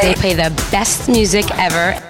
They play the best music ever.